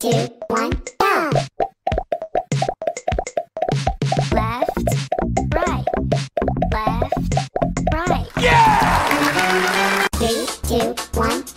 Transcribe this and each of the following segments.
two, one, go! Left, right, left, right. Yeah! Three, two, one.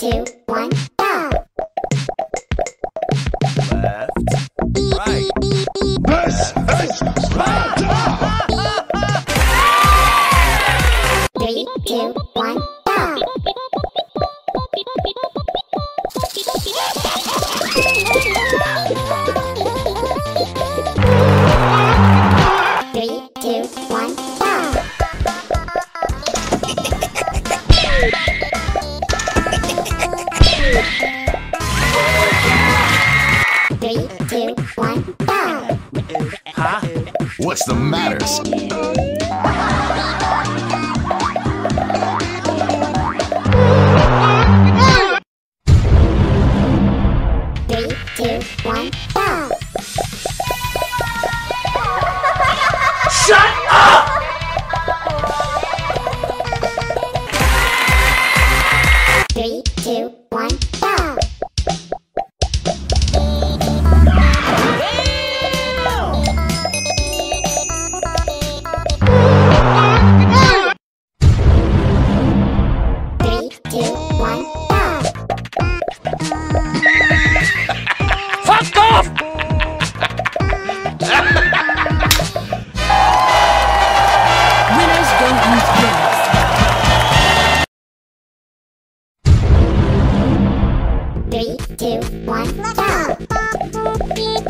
two, one, go! Left, right. This is Three, two, one, It's the matters. two, one, go!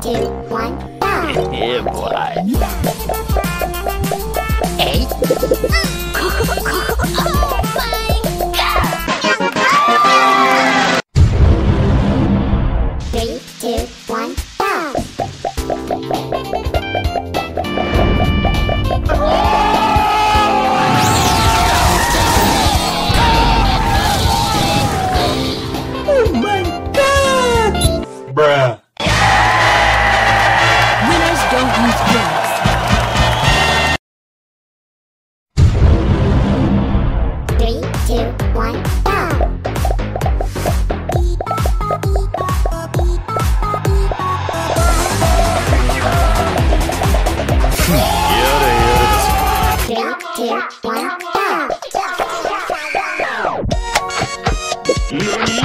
do. Nani?